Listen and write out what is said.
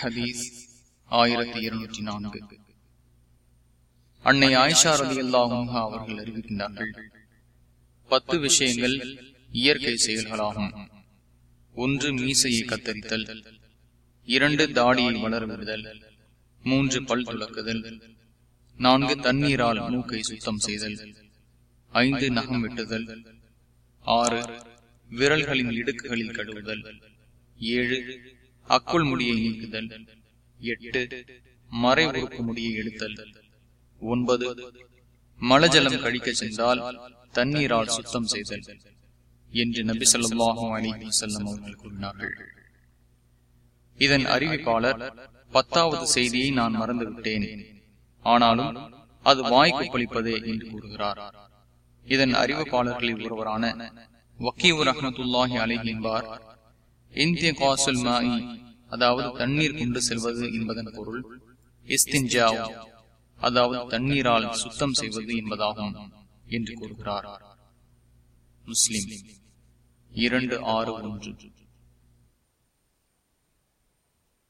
ஹதீஸ் ஆயிரத்தி இருநூற்றி நான்கு. அன்னை ஆயிஷா ரதி அல்லாஹா அவர்கள் அறிவிக்கின்றார்கள் பத்து விஷயங்கள் இயற்கை செயல்களாகும். ஒன்று மீசையை கத்தரித்தல் இரண்டு தாடியை வளர்விடுதல் மூன்று பல் துளக்குதல் நான்கு தண்ணீரால் மூக்கை சுத்தம் செய்தல் ஐந்து நகம் வெட்டுதல் ஆறு விரல்களின் இடுக்குகளில் கழுவுதல் ஏழு அக்குள் முடியை நீக்குதல். எட்டு மறை உறுப்பு முடியை எடுத்தல். ஒன்பது மலஜலம் கழிக்க சென்றால் தண்ணீரால் சுத்தம் செய்தல் என்று நபி சொல்லாஹும் அலி செல்லம் அவர்கள் கூறினார்கள். இதன் அறிவிப்பாளர் பத்தாவது செய்தியை நான் மறந்துவிட்டேன். ஆனாலும் அது வாய்க்கு பளிப்பதே என்று கூறுகிறார். இதன் அறிவிப்பாளர்களில் ஒருவரான வக்கீவர் அஹமத்துல்லாஹி அலி என்பார் இந்திய காசுல் மாயி அதாவது தண்ணீர் கொண்டு செல்வது என்பதன் பொருள் இஸ்தின்ஜா அதாவது தண்ணீரால் சுத்தம் செய்வது என்பதாகும் என்று கூறுகிறார். முஸ்லிம். இரண்டு ஆறு ஒன்று.